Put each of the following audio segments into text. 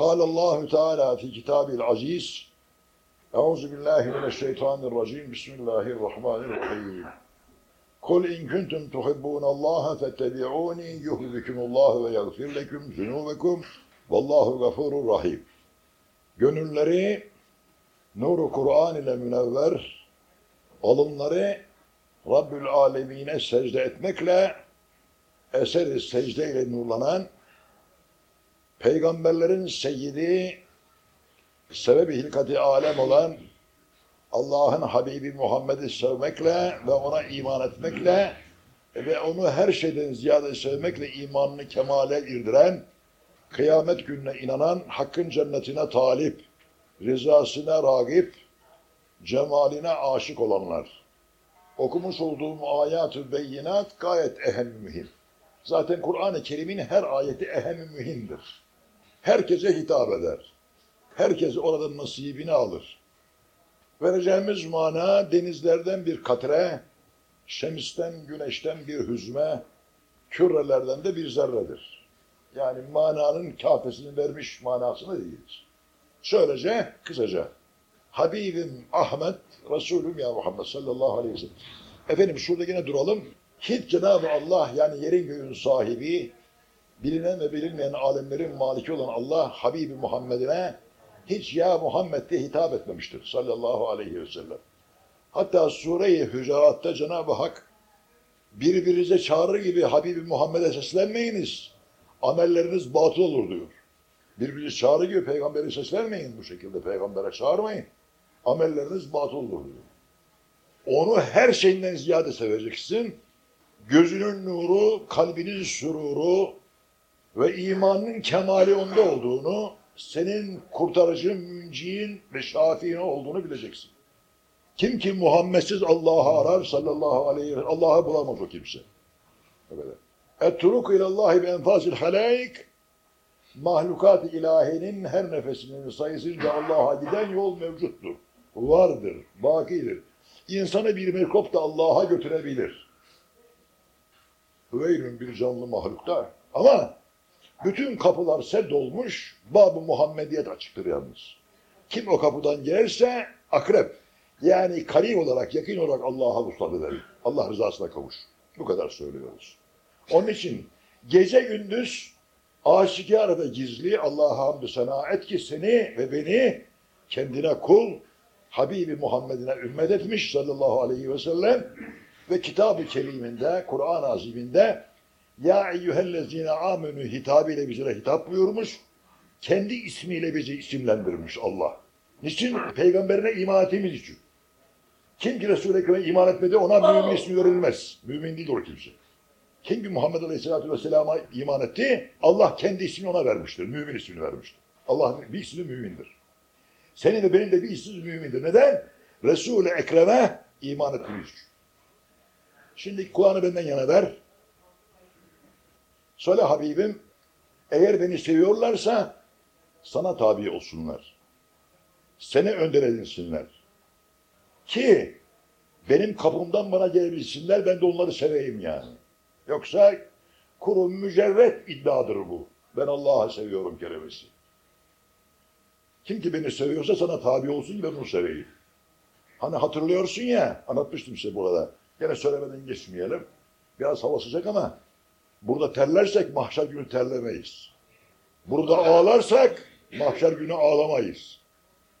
قال الله تعالى في كتابه العزيز أعوذ بالله من الشيطان الرجيم بسم الله الرحمن الرحيم قل إن كنتم تحبون الله فاتبعوني يحببكم الله ويغفر لكم ذنوبكم والله غفور رحيم Gönülleri nuru Kur'an ile münevver, alınları Rabbül Alemine secde etmekle eseri secde ile nurlanan peygamberlerin seyyidi sebebi hilkati alem olan Allah'ın Habibi Muhammed'i sevmekle ve ona iman etmekle ve onu her şeyden ziyade sevmekle imanını kemale irdiren, kıyamet gününe inanan, hakkın cennetine talip, rızasına ragip, cemaline aşık olanlar. Okumuş olduğum ayat-ı beyinat gayet ehem mühim. Zaten Kur'an-ı Kerim'in her ayeti ehem mühimdir. Herkese hitap eder. Herkes oradan nasibini alır. Vereceğimiz mana denizlerden bir katre, şemisten, güneşten bir hüzme, kürelerden de bir zerredir. Yani mananın kafesini vermiş manasını değil. Şöylece, kısaca. Habibim Ahmet, Resulüm ya Muhammed sallallahu aleyhi ve sellem. Efendim şurada yine duralım. Hiç Cenab-ı Allah yani yerin göğün sahibi, bilinen ve bilinmeyen alemlerin maliki olan Allah Habibi Muhammed'ine hiç ya Muhammed diye hitap etmemiştir sallallahu aleyhi ve sellem. Hatta Sure-i Hücurat'ta Cenab-ı Hak birbirinize çağırır gibi Habibi Muhammed'e seslenmeyiniz. Amelleriniz batıl olur diyor. Birbirinize çağırır gibi peygamberi seslenmeyin bu şekilde. Peygambere çağırmayın. Amelleriniz batıl olur diyor. Onu her şeyinden ziyade seveceksin. Gözünün nuru, kalbinin süruru ve imanın kemali onda olduğunu senin kurtarıcın, münciğin ve şafiin olduğunu bileceksin. Kim ki Muhammedsiz Allah'ı arar sallallahu aleyhi ve sellem, Allah'ı bulamaz o kimse. Evet. Et-turuk ilallahi bi enfazil halaik mahlukat-ı ilahinin her nefesinin sayısınca Allah'a giden yol mevcuttur. Vardır, bakidir. İnsanı bir mikrop da Allah'a götürebilir. Hüveyrün bir canlı mahlukta. Ama bütün kapılar sed olmuş, Bab-ı Muhammediyet açıktır yalnız. Kim o kapıdan gelirse akrep. Yani karib olarak, yakın olarak Allah'a vuslat. Allah rızasına kavuş. Bu kadar söylüyoruz. Onun için gece gündüz aşikar ve gizli Allah'a hamdü sena et ki seni ve beni kendine kul, Habibi Muhammed'ine ümmet etmiş sallallahu aleyhi ve sellem ve kitab-ı keriminde, Kur'an-ı Azim'inde ya eyyühellezine amenü hitabıyla bize hitap buyurmuş. Kendi ismiyle bizi isimlendirmiş Allah. Niçin? Peygamberine iman ettiğimiz için. Kim ki Resul-i Ekrem'e iman etmedi ona mümin ismi verilmez. Mümin değil o kimse. Kim ki Muhammed Aleyhisselatü Vesselam'a iman etti, Allah kendi ismini ona vermiştir. Mümin ismini vermiştir. Allah'ın bir ismi mümindir. Senin de benim de bir ismimiz mümindir. Neden? Resul-i Ekrem'e iman ettiğimiz için. Şimdi Kur'an'ı benden yana ver. Söyle Habibim, eğer beni seviyorlarsa sana tabi olsunlar. Seni önder edinsinler. Ki benim kapımdan bana gelebilsinler, ben de onları seveyim yani. Yoksa kuru mücerret iddiadır bu. Ben Allah'ı seviyorum kelimesi. Kim ki beni seviyorsa sana tabi olsun ki ben onu seveyim. Hani hatırlıyorsun ya, anlatmıştım size burada. Gene söylemeden geçmeyelim. Biraz hava sıcak ama burada terlersek mahşer günü terlemeyiz. Burada ağlarsak mahşer günü ağlamayız.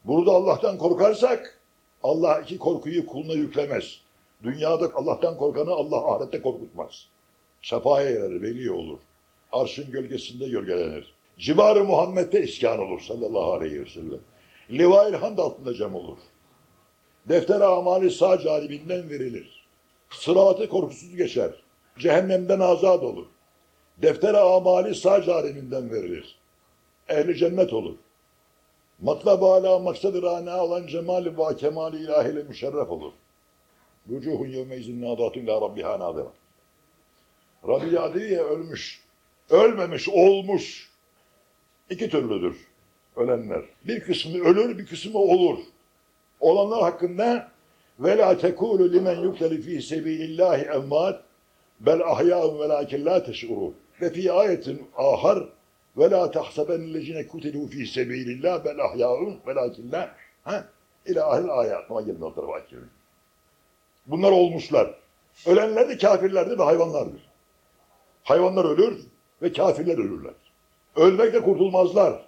Burada Allah'tan korkarsak Allah iki korkuyu kuluna yüklemez. Dünyada Allah'tan korkanı Allah ahirette korkutmaz. Sefaya erer, veli olur. Arşın gölgesinde gölgelenir. Civarı Muhammed'de iskan olur sallallahu aleyhi ve sellem. Livail hamd altında cem olur. Defter amali sağ canibinden verilir. Sıratı korkusuz geçer. Cehennemden azat olur. Defter amali sağ canibinden verilir. Ehli cennet olur. Matlab ala maksadı rana olan cemali ve kemali ilahiyle müşerref olur. Vücuhun yevmeyzin nadatun la rabbiha nadira. Rabbi Adiye ölmüş. Ölmemiş, olmuş. İki türlüdür ölenler. Bir kısmı ölür, bir kısmı olur. Olanlar hakkında ve la tekulu limen yukteli fi sebilillahi emmat bel ahya'un velakin la teş'urun. Ve fi ayetin ahar Ve la tahsebennellezine kutilu fi sebilillah bel ahyaun velakinne ha ilahil ayat. Ama gelin o tarafa. Bunlar olmuşlar. Ölenler de kafirlerdir ve hayvanlardır. Hayvanlar ölür ve kafirler ölürler. Ölmekle kurtulmazlar.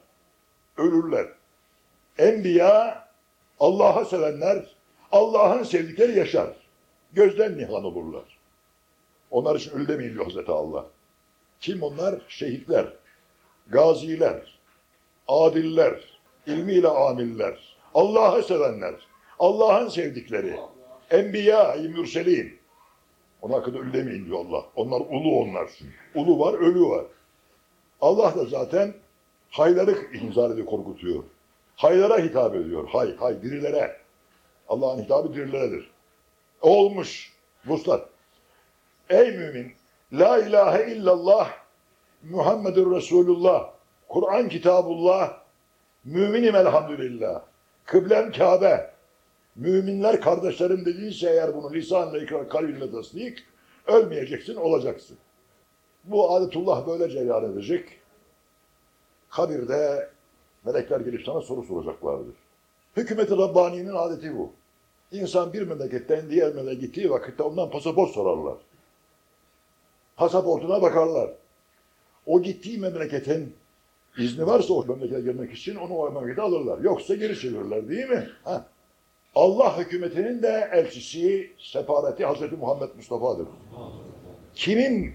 Ölürler. Enbiya, Allah'a sevenler, Allah'ın sevdikleri yaşar. Gözden nihan olurlar. Onlar için ölü demeyin diyor Hazreti Allah. Kim onlar? Şehitler, gaziler, adiller, ilmiyle amiller, Allah'ı sevenler, Allah'ın sevdikleri, enbiya-i mürselin. Onun hakkında ölü demeyin diyor Allah. Onlar ulu onlar. Ulu var, ölü var. Allah da zaten hayları inzar ediyor, korkutuyor. Haylara hitap ediyor. Hay, hay, dirilere. Allah'ın hitabı dirileredir. Olmuş. Vuslat. Ey mümin! La ilahe illallah Muhammedur Resulullah Kur'an kitabullah Müminim elhamdülillah Kıblem Kabe Müminler kardeşlerim dediyse eğer bunu lisanla ikrar kalbinle tasdik ölmeyeceksin olacaksın. Bu adetullah böyle cereyan edecek. Kabirde melekler gelip sana soru soracaklardır. Hükümeti Rabbani'nin adeti bu. İnsan bir memleketten diğer memlekete gittiği vakitte ondan pasaport sorarlar. Pasaportuna bakarlar. O gittiği memleketin izni varsa o memlekete girmek için onu o memlekete alırlar. Yoksa geri çevirirler değil mi? Ha. Allah hükümetinin de elçisi, sefareti Hazreti Muhammed Mustafa'dır. Kimin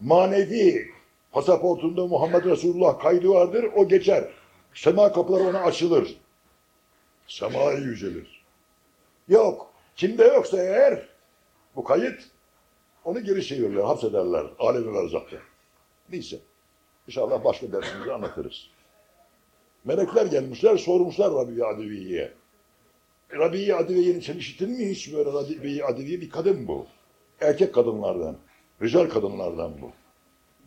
manevi pasaportunda Muhammed Resulullah kaydı vardır o geçer. Sema kapıları ona açılır. Semaya yücelir. Yok. Kimde yoksa eğer bu kayıt onu geri çevirirler, hapsederler. Alemi verzakta. Neyse. İnşallah başka dersimizde anlatırız. Melekler gelmişler, sormuşlar Rabbi Adevi'ye. Rabbi Adevi'nin sen işittin mi hiç böyle Rabbi Adevi bir kadın bu. Erkek kadınlardan, rical kadınlardan bu.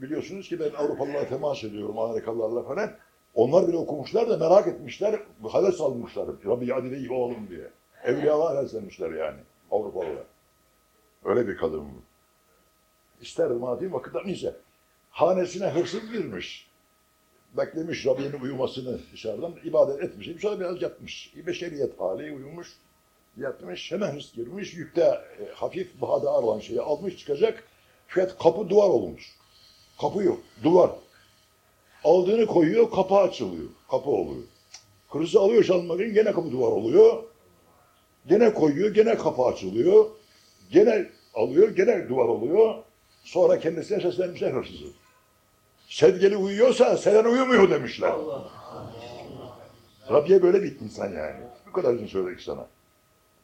Biliyorsunuz ki ben Avrupalılarla temas ediyorum, Amerikalılarla falan. Onlar bile okumuşlar da merak etmişler, haber salmışlar. Rabbi Adevi'yi oğlum diye. Evliyalar heveslenmişler yani Avrupalılar. Öyle bir kadın bu. İsterdim anlatayım vakıtlar neyse. Hanesine hırsız girmiş. Beklemiş Rabbi'nin uyumasını dışarıdan ibadet etmiş. Sonra biraz yatmış. Beşeriyet hali uyumuş. Yatmış. Hemen hırs girmiş. Yükte e, hafif bahada olan şeyi almış çıkacak. Fakat kapı duvar olmuş. Kapı yok. Duvar. Aldığını koyuyor. Kapı açılıyor. Kapı oluyor. Hırsı alıyor çalmak için gene kapı duvar oluyor. Gene koyuyor. Gene kapı açılıyor. Gene alıyor. Gene duvar oluyor. Sonra kendisine seslenmişler hırsızı. Sevgili uyuyorsa Selen uyumuyor demişler. Rabbiye böyle bir insan yani. Bu kadar için söyledik sana.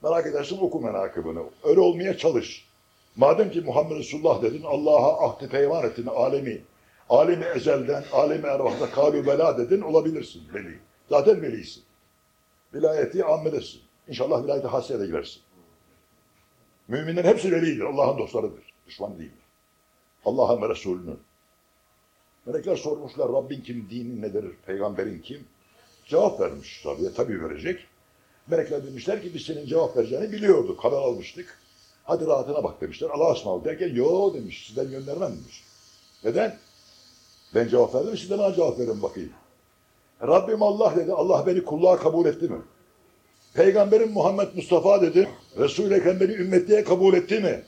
Merak edersin oku menakıbını. Öyle olmaya çalış. Madem ki Muhammed Resulullah dedin, Allah'a ahdi peyman ettin alemi. Alemi ezelden, alemi ervahda kalü bela dedin, olabilirsin veli. Zaten velisin. Vilayeti ammedesin. İnşallah vilayeti hasiyede girersin. Müminlerin hepsi velidir, Allah'ın dostlarıdır. Düşman değildir. Allah'a ve Resulünün. Melekler sormuşlar Rabbin kim, dinin nedir, peygamberin kim? Cevap vermiş tabii, tabii verecek. Melekler demişler ki biz senin cevap vereceğini biliyorduk, haber almıştık. Hadi rahatına bak demişler. Allah'a ısmarladık derken yo demiş, sizden göndermem demiş. Neden? Ben cevap verdim, siz de cevap verin bakayım. Rabbim Allah dedi, Allah beni kulluğa kabul etti mi? Peygamberim Muhammed Mustafa dedi, Resul-i beni ümmetliğe kabul etti mi?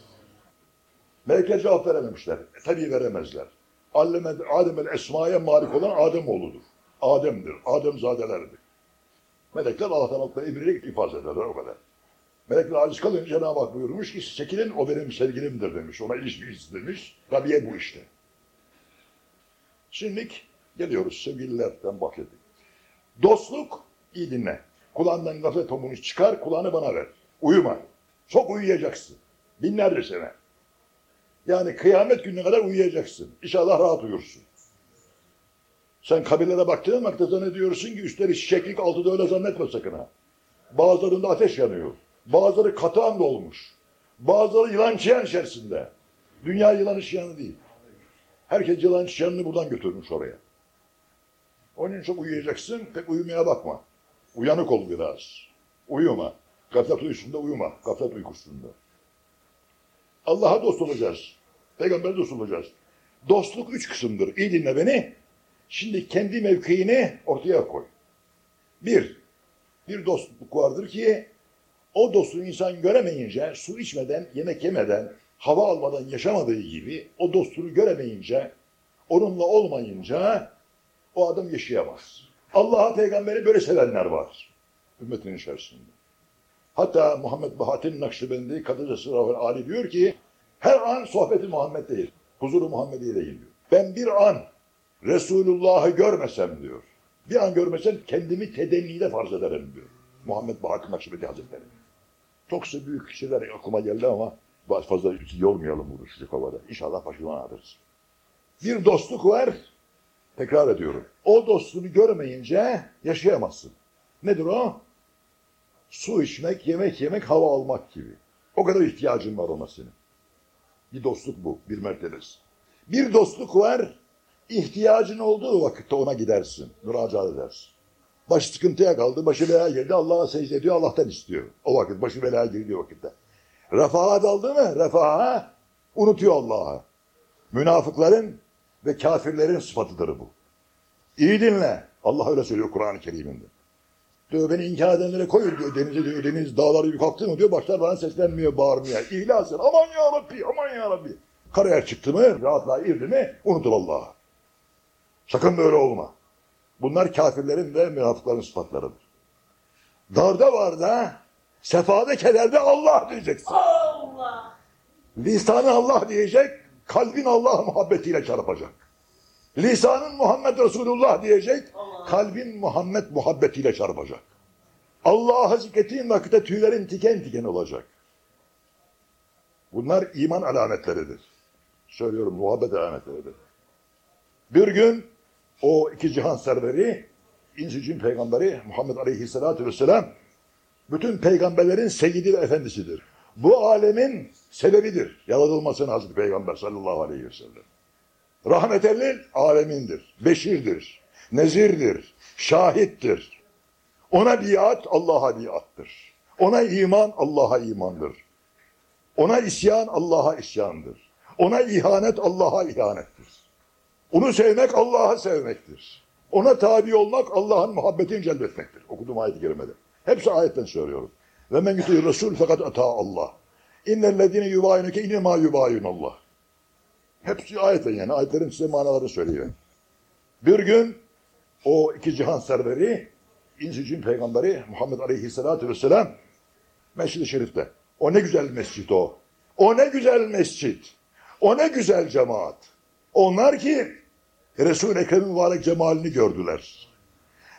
Melekler cevap verememişler. E, tabii veremezler. Adem el esmaya malik olan Adem oğludur. Adem'dir. Ademzadelerdir. Melekler Allah'tan altına emriyerek ifade ederler o kadar. Melekler aciz kalınca Cenab-ı Hak buyurmuş ki çekilin o benim sevgilimdir demiş. Ona ilişki demiş. Rabbiye bu işte. Şimdi geliyoruz sevgililerden bahsettik. Dostluk iyi dinle. Kulağından gaflet tomunu çıkar, kulağını bana ver. Uyuma. Çok uyuyacaksın. Binlerce sene. Yani kıyamet gününe kadar uyuyacaksın. İnşallah rahat uyursun. Sen kabirlere baktığın vakitte zannediyorsun ki üstleri çiçeklik altı da öyle zannetme sakın ha. Bazılarında ateş yanıyor. Bazıları katağan dolmuş. Bazıları yılan çiyan içerisinde. Dünya yılan çiyanı değil. Herkes yılan çiyanını buradan götürmüş oraya. Onun için çok uyuyacaksın, pek uyumaya bakma. Uyanık ol biraz. Uyuma. Gaflet uykusunda uyuma. Gaflet uykusunda. Allah'a dost olacağız. Peygamber'e dost olacağız. Dostluk üç kısımdır. İyi dinle beni. Şimdi kendi mevkiini ortaya koy. Bir, bir dostluk vardır ki o dostluğu insan göremeyince, su içmeden, yemek yemeden, hava almadan yaşamadığı gibi o dostluğu göremeyince, onunla olmayınca o adam yaşayamaz. Allah'a peygamberi böyle sevenler var. Ümmetin içerisinde. Hatta Muhammed Bahattin Nakşibendi Kadıcası Rahul Ali diyor ki her an sohbeti Muhammed değil. Huzuru Muhammedi değil diyor. Ben bir an Resulullah'ı görmesem diyor. Bir an görmesem kendimi tedennide farz ederim diyor. Muhammed Bahattin Nakşibendi Hazretleri. Çok size büyük kişiler aklıma geldi ama fazla yormayalım bunu sıcak havada. İnşallah başından alırız. Bir dostluk var. Tekrar ediyorum. O dostluğu görmeyince yaşayamazsın. Nedir o? Su içmek, yemek yemek, hava almak gibi. O kadar ihtiyacın var ona senin. Bir dostluk bu, bir mertebesi. Bir dostluk var, ihtiyacın olduğu vakitte ona gidersin, müracaat edersin. Baş sıkıntıya kaldı, başı belaya girdi, Allah'a secde ediyor, Allah'tan istiyor. O vakit, başı belaya girdiği vakitte. Refaha daldı mı, refaha unutuyor Allah'a. Münafıkların ve kafirlerin sıfatıdır bu. İyi dinle. Allah öyle söylüyor Kur'an-ı Kerim'inde. Diyor beni inkar edenlere koyun diyor denize diyor deniz dağları bir kalktı mı diyor başlar bana seslenmiyor bağırmıyor. İhlas et aman ya Rabbi aman ya Rabbi. Karaya çıktı mı rahatlığa irdi mi unutur Allah'ı. Sakın böyle olma. Bunlar kafirlerin ve münafıkların sıfatlarıdır. Darda var da sefada kederde Allah diyeceksin. Allah. Lisanı Allah diyecek, kalbin Allah muhabbetiyle çarpacak. Lisanın Muhammed Resulullah diyecek, Allah. Kalbin Muhammed muhabbetiyle çarpacak. Allah'a zikrettiğin vakitte tüylerin tiken tiken olacak. Bunlar iman alametleridir. Söylüyorum muhabbet alametleridir. Bir gün o iki cihan serveri, İncicin peygamberi Muhammed Aleyhisselatü Vesselam bütün peygamberlerin seyyidi ve efendisidir. Bu alemin sebebidir. Yaratılmasının Hazreti Peygamber sallallahu aleyhi ve sellem. Rahmetellil alemindir. Beşirdir. Nezirdir. Şahittir. Ona biat Allah'a biattır. Ona iman Allah'a imandır. Ona isyan Allah'a isyandır. Ona ihanet Allah'a ihanettir. Onu sevmek Allah'a sevmektir. Ona tabi olmak Allah'ın muhabbetini celbetmektir. Okuduğum ayet-i kerimede. Hepsi ayetten söylüyorum. Ve men yutu'ir Resul fakat ata Allah. İnnellezine yubayinuke innemâ yubayinallah. Hepsi ayetten yani. Ayetlerin size manaları söylüyor. Bir gün o iki cihan serveri, İncicin peygamberi Muhammed Aleyhisselatü Vesselam Mescid-i Şerif'te. O ne güzel mescit o. O ne güzel mescit. O ne güzel cemaat. Onlar ki Resul-i Ekrem'in mübarek cemalini gördüler.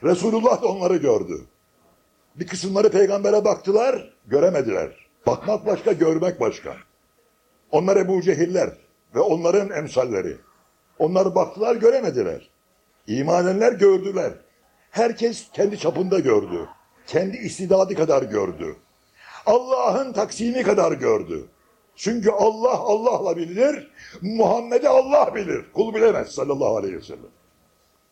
Resulullah da onları gördü. Bir kısımları peygambere baktılar, göremediler. Bakmak başka, görmek başka. Onlar Ebu Cehiller ve onların emsalleri. Onlar baktılar, göremediler. İman edenler gördüler. Herkes kendi çapında gördü. Kendi istidadı kadar gördü. Allah'ın taksimi kadar gördü. Çünkü Allah Allah'la bilinir, Muhammed'i Allah bilir. Kul bilemez sallallahu aleyhi ve sellem.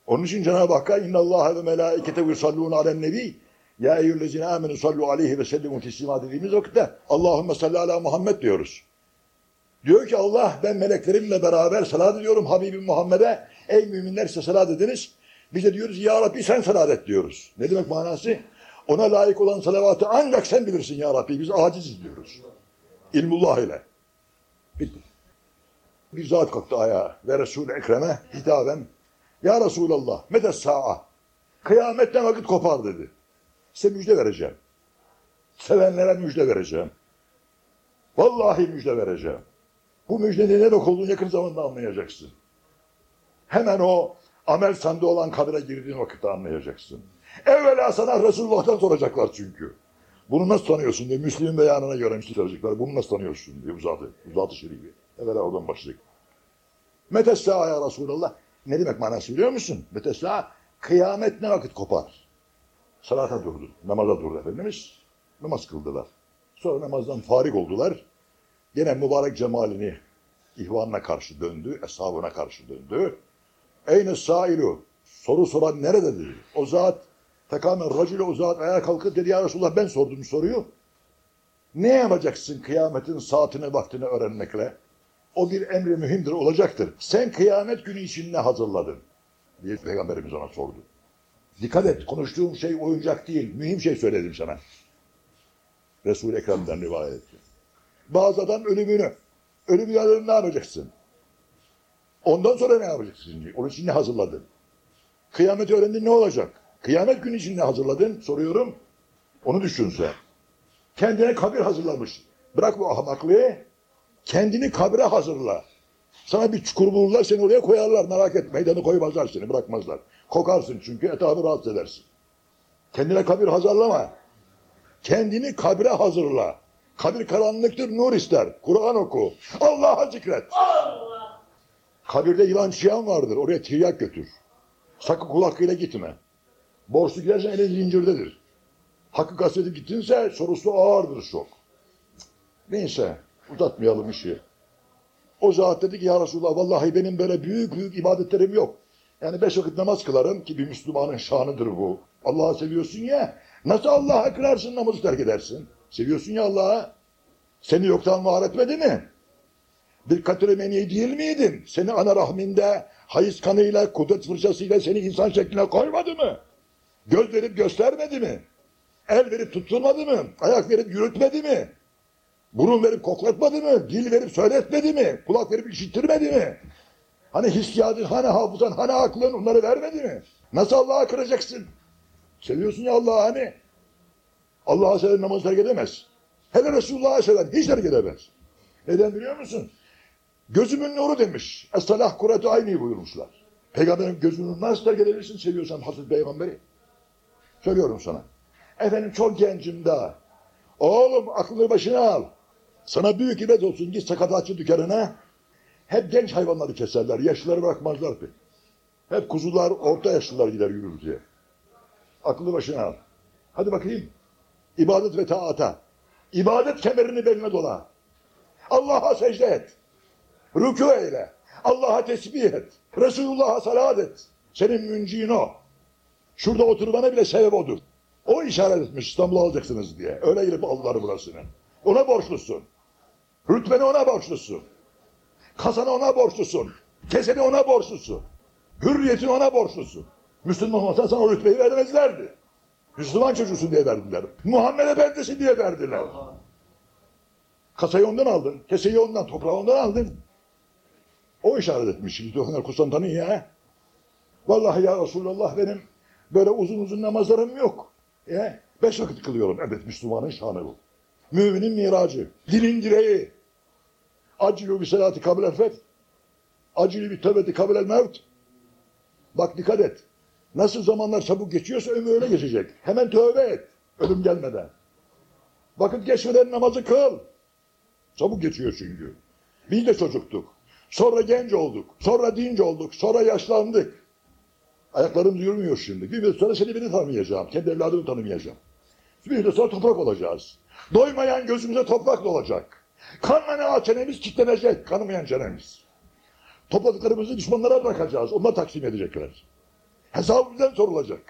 Onun için Cenab-ı Hakk'a inna Allah ve melaikete yusallûne alen nebi ya eyyüllezine amenu sallu aleyhi ve sellimu teslima dediğimiz vakitte Allahümme salli ala Muhammed diyoruz. Diyor ki Allah ben meleklerimle beraber salat ediyorum Habibim Muhammed'e. Ey müminler size salat ediniz. Biz de diyoruz ya Rabbi sen salat et diyoruz. Ne demek manası? Ona layık olan salavatı ancak sen bilirsin ya Rabbi. Biz aciziz diyoruz. İlmullah ile. Bitti. Bir zat kalktı ayağa ve Resul-i Ekrem'e hitaben Ya Resulallah medes sa'a kıyametten vakit kopar dedi. Size müjde vereceğim. Sevenlere müjde vereceğim. Vallahi müjde vereceğim. Bu müjdenin ne demek yakın zamanda anlayacaksın. Hemen o amel sandığı olan kadına girdiğin vakitte anlayacaksın. Evvela sana Resulullah'tan soracaklar çünkü. Bunu nasıl tanıyorsun diye Müslüm'ün beyanına göre Müslüm soracaklar. Bunu nasıl tanıyorsun diye uzatı, uzatı şerifi. Evvela oradan başlayacak. Metessa ya Resulallah. Ne demek manası biliyor musun? Metessa kıyamet ne vakit kopar? Salata durdu, namaza durdu Efendimiz. Namaz kıldılar. Sonra namazdan farik oldular. Yine mübarek cemalini ihvanına karşı döndü, eshabına karşı döndü. Eyne sailu? Soru soran nerede dedi. O zat tekamen racile o zat ayağa kalkıp dedi ya Resulullah ben sordum soruyu. Ne yapacaksın kıyametin saatini vaktini öğrenmekle? O bir emri mühimdir olacaktır. Sen kıyamet günü için ne hazırladın? diye Peygamberimiz ona sordu. Dikkat et, konuştuğum şey oyuncak değil, mühim şey söyledim sana. Resul-i Ekrem'den rivayet etti. Bazı adam ölümünü, ölüm yarını ne yapacaksın? Ondan sonra ne yapacaksın? Onun için ne hazırladın? Kıyameti öğrendin ne olacak? Kıyamet günü için ne hazırladın? Soruyorum. Onu düşün sen. Kendine kabir hazırlamış. Bırak bu ahmaklığı. Kendini kabre hazırla. Sana bir çukur bulurlar seni oraya koyarlar. Merak etme. Meydanı koymazlar seni bırakmazlar. Kokarsın çünkü etrafı rahatsız edersin. Kendine kabir hazırlama. Kendini kabre hazırla. Kabir karanlıktır, nur ister. Kur'an oku. Allah'a zikret. Allah. Kabirde yılan çıyan vardır. Oraya tiryak götür. Sakın kul hakkıyla gitme. Borçlu gidersen elin zincirdedir. Hakkı kastetip gittinse sorusu ağırdır çok. Neyse uzatmayalım işi. O zat dedi ki ya Resulallah vallahi benim böyle büyük büyük ibadetlerim yok. Yani beş vakit namaz kılarım ki bir Müslümanın şanıdır bu. Allah'ı seviyorsun ya. Nasıl Allah'a kırarsın namazı terk edersin? Seviyorsun ya Allah'a. Seni yoktan var etmedi mi? Meni değil miydin? Seni ana rahminde hayız kanıyla, kudret fırçasıyla seni insan şekline koymadı mı? Göz verip göstermedi mi? El verip tutturmadı mı? Ayak verip yürütmedi mi? Burun verip koklatmadı mı? Dil verip söyletmedi mi? Kulak verip işittirmedi mi? Hani hissiyatın, hani hafızan, hani aklın onları vermedi mi? Nasıl Allah'a kıracaksın? Seviyorsun ya Allah'ı hani? Allah'a seven namaz terk edemez. Hele Resulullah'a seven hiç terk edemez. Neden biliyor musun? Gözümün nuru demiş. Es-salah kuretu ayni buyurmuşlar. Peygamberin gözünü nasıl terk edebilirsin seviyorsan Hazreti Peygamberi? Söylüyorum sana. Efendim çok gencim daha. Oğlum aklını başına al. Sana büyük ibret olsun git sakatatçı dükkanına. Hep genç hayvanları keserler. Yaşlıları bırakmazlar pek. Hep kuzular, orta yaşlılar gider yürürtüye. Aklını başına al. Hadi bakayım. İbadet ve taata. İbadet kemerini beline dola. Allah'a secde et. Rükû eyle. Allah'a tesbih et. Resulullah'a salat et. Senin münciğin o. Şurada oturmana bile sebep odur. O işaret etmiş İstanbul'u alacaksınız diye. Öyle girip aldılar burasını. Ona borçlusun. Rütbeni ona borçlusun. Kasana ona borçlusun. Keseni ona borçlusun. Hürriyetini ona borçlusun. Müslüman olmasan sana o rütbeyi vermezlerdi. Müslüman çocuğusun diye verdiler. Muhammed Efendisi diye verdiler. Kasayı ondan aldın. Keseyi ondan, toprağı ondan aldın. O işaret etmiş. Kusantanın ya. Vallahi ya Resulallah benim böyle uzun uzun namazlarım yok. Ya, beş vakit kılıyorum. Evet Müslümanın şanı bu. Müminin miracı. Dinin direği. Acilü bir salati kabul el feth. Acilü bir tövbeti kabul el. Bak dikkat et. Nasıl zamanlar çabuk geçiyorsa ömür öyle geçecek. Hemen tövbe et. Ölüm gelmeden. Vakit geçmeden namazı kıl. Çabuk geçiyor çünkü. Biz de çocuktuk. Sonra genç olduk. Sonra dinç olduk. Sonra yaşlandık. Ayaklarım yürümüyor şimdi. Bir müddet sonra seni beni tanımayacağım. Kendi evladımı tanımayacağım. Bir müddet sonra toprak olacağız. Doymayan gözümüze toprak dolacak. Kanmayan çenemiz kitlenecek. Kanamayan çenemiz. Topladıklarımızı düşmanlara bırakacağız. Onlar taksim edecekler. Hesabı bizden sorulacak.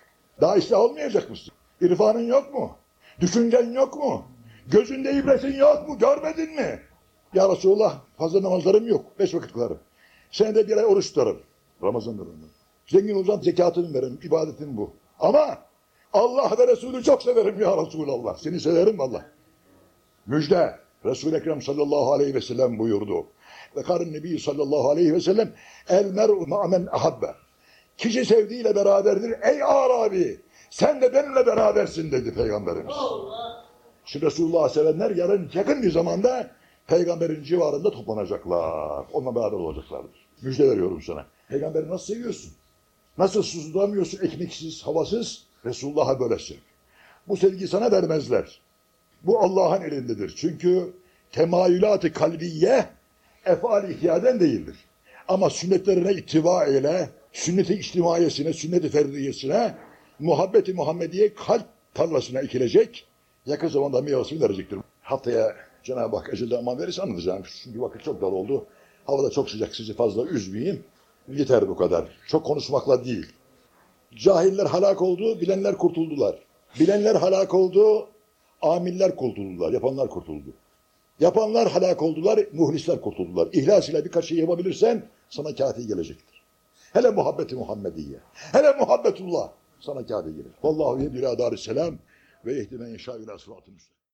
Daha işte almayacak mısın? İrfanın yok mu? Düşüncen yok mu? Gözünde ibretin yok mu? Görmedin mi? Ya Resulullah fazla namazlarım yok. Beş vakit kılarım. Senede bir ay oruç tutarım. Ramazan döneminde. Zengin olacağım zekatını veririm. İbadetim bu. Ama Allah ve Resulü çok severim ya Resulallah. Seni severim Allah. Müjde. Resul-i Ekrem sallallahu aleyhi ve sellem buyurdu. Ve karın Nebi sallallahu aleyhi ve sellem el mer'u ma'men ahabbe. Kişi sevdiğiyle beraberdir. Ey Arabi sen de benimle berabersin dedi Peygamberimiz. Allah. Şimdi Resulullah'ı sevenler yarın yakın bir zamanda peygamberin civarında toplanacaklar. Onunla beraber olacaklardır. Müjde veriyorum sana. Peygamberi nasıl seviyorsun? Nasıl susturamıyorsun ekmeksiz, havasız? Resulullah'a böyle sev. Bu sevgi sana vermezler. Bu Allah'ın elindedir. Çünkü temayülat-ı kalbiye efal ihyaden değildir. Ama sünnetlerine ittiba ile, sünnet-i içtimaiyesine, sünnet-i ferdiyesine, muhabbeti Muhammediye kalp tarlasına ekilecek, yakın zamanda meyvesini verecektir. Haftaya Cenab-ı Hak ecelde aman verirse anlatacağım. Çünkü vakit çok dar oldu. Havada çok sıcak sizi fazla üzmeyeyim. Yeter bu kadar. Çok konuşmakla değil. Cahiller halak oldu, bilenler kurtuldular. Bilenler halak oldu, amiller kurtuldular, yapanlar kurtuldu. Yapanlar halak oldular, muhlisler kurtuldular. İhlas ile birkaç şey yapabilirsen sana kafi gelecektir. Hele muhabbeti Muhammediye. Hele muhabbetullah sana kabe gelir. Vallahu yedü ila darisselam ve yehdine inşa ila sıratı müstakim.